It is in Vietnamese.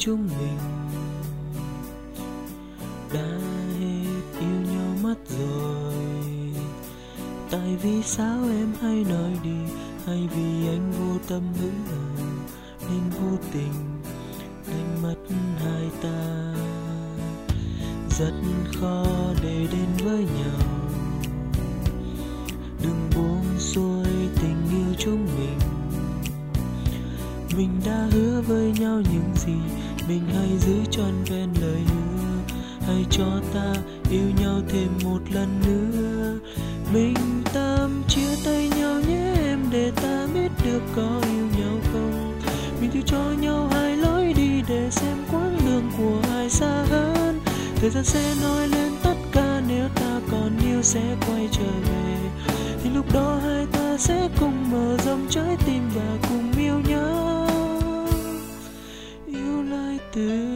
chúng mình. Đã hết yêu nhau mất rồi. Tại vì sao em hay nói đi? Hay vì anh vô tâm hứa nên vô tình đánh mất hai ta? Rất khó để đến mình đã hứa với nhau những gì mình hãy giữ trọn vẹn lời hứa. Hãy cho ta yêu nhau thêm một lần nữa. Mình tạm chia tay nhau nhé, em để ta biết được có yêu nhau không. Mình thứ cho nhau hai lối đi để xem quãng đường của ai xa hơn. Thời gian sẽ nói lên tất cả, nếu ta còn yêu sẽ quay trở về. Thì lúc đó hai ta sẽ cùng mở rộng trái tim Ooh.